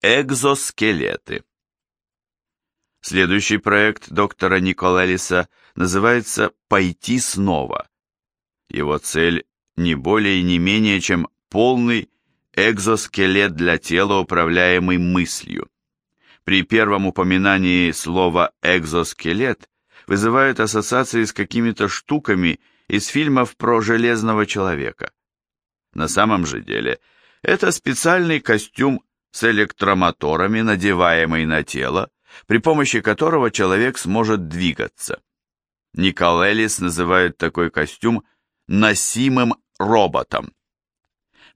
Экзоскелеты. Следующий проект доктора Николелиса называется «Пойти снова». Его цель не более и не менее, чем полный экзоскелет для тела, управляемый мыслью. При первом упоминании слова «экзоскелет» вызывает ассоциации с какими-то штуками из фильмов про Железного Человека. На самом же деле, это специальный костюм с электромоторами, надеваемый на тело, при помощи которого человек сможет двигаться. Никол Эллис называет такой костюм носимым роботом.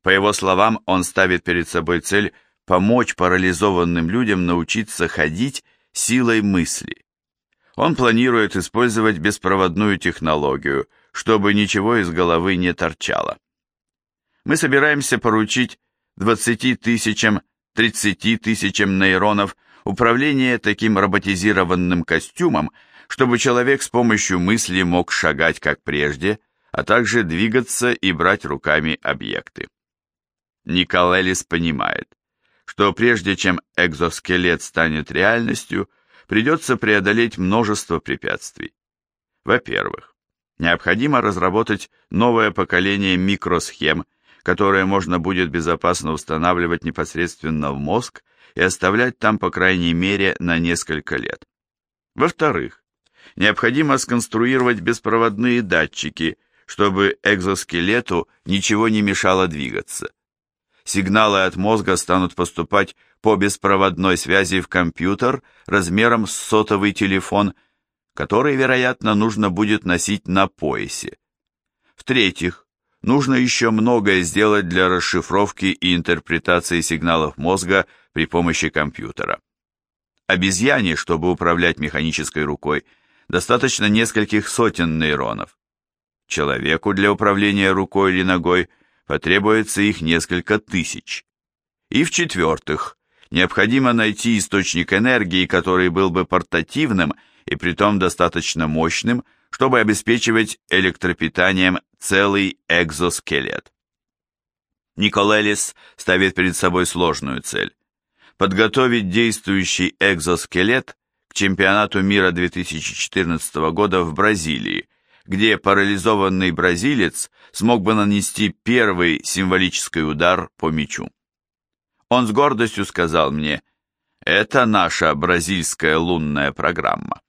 По его словам, он ставит перед собой цель помочь парализованным людям научиться ходить силой мысли. Он планирует использовать беспроводную технологию, чтобы ничего из головы не торчало. Мы собираемся поручить 20 тысячам, 30 тысячам нейронов управление таким роботизированным костюмом, чтобы человек с помощью мысли мог шагать как прежде, а также двигаться и брать руками объекты. Николелис понимает, что прежде чем экзоскелет станет реальностью, придется преодолеть множество препятствий. Во-первых, необходимо разработать новое поколение микросхем, которое можно будет безопасно устанавливать непосредственно в мозг и оставлять там, по крайней мере, на несколько лет. Во-вторых, необходимо сконструировать беспроводные датчики, чтобы экзоскелету ничего не мешало двигаться. Сигналы от мозга станут поступать по беспроводной связи в компьютер размером с сотовый телефон, который, вероятно, нужно будет носить на поясе. В-третьих, нужно еще многое сделать для расшифровки и интерпретации сигналов мозга при помощи компьютера. Обезьяне, чтобы управлять механической рукой, достаточно нескольких сотен нейронов. Человеку для управления рукой или ногой – потребуется их несколько тысяч. И в-четвертых, необходимо найти источник энергии, который был бы портативным и притом достаточно мощным, чтобы обеспечивать электропитанием целый экзоскелет. Николелис ставит перед собой сложную цель – подготовить действующий экзоскелет к чемпионату мира 2014 года в Бразилии, где парализованный бразилец смог бы нанести первый символический удар по мячу. Он с гордостью сказал мне, это наша бразильская лунная программа.